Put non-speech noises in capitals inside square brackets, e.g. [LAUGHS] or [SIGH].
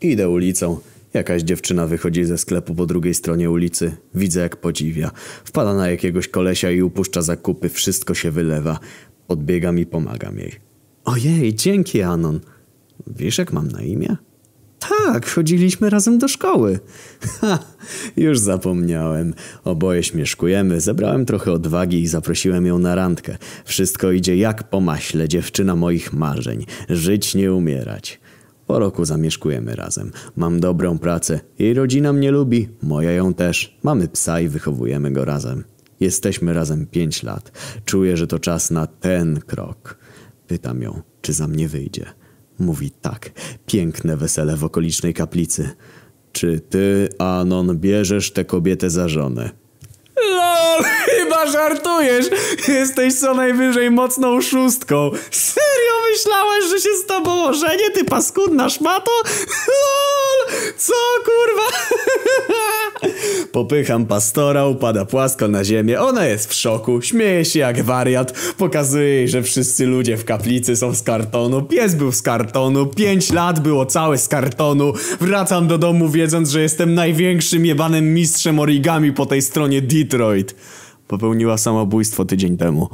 Idę ulicą. Jakaś dziewczyna wychodzi ze sklepu po drugiej stronie ulicy. Widzę jak podziwia. Wpada na jakiegoś kolesia i upuszcza zakupy. Wszystko się wylewa. Podbiegam i pomagam jej. Ojej, dzięki Anon. Wiesz jak mam na imię? Tak, chodziliśmy razem do szkoły. [LAUGHS] Ha, już zapomniałem. Oboje śmieszkujemy. Zebrałem trochę odwagi i zaprosiłem ją na randkę. Wszystko idzie jak po maśle, dziewczyna moich marzeń. Żyć nie umierać. Po roku zamieszkujemy razem. Mam dobrą pracę. Jej rodzina mnie lubi, moja ją też. Mamy psa i wychowujemy go razem. Jesteśmy razem pięć lat. Czuję, że to czas na ten krok. Pytam ją, czy za mnie wyjdzie. Mówi tak. Piękne wesele w okolicznej kaplicy. Czy ty, Anon, bierzesz tę kobietę za żonę? LOL, [LAUGHS] chyba żartujesz. Jesteś co najwyżej mocną szóstką. [LAUGHS] Myślałeś, że się z tobą ożenię, ty paskudna szmato? [LAUGHS] LOL, co kurwa? [LAUGHS] Popycham pastora, upada płasko na ziemię. Ona jest w szoku, śmieje się jak wariat. Pokazuje jej, że wszyscy ludzie w kaplicy są z kartonu. Pies był z kartonu, pięć lat było całe z kartonu. Wracam do domu wiedząc, że jestem największym jebanym mistrzem origami po tej stronie Detroit. Popełniła samobójstwo tydzień temu.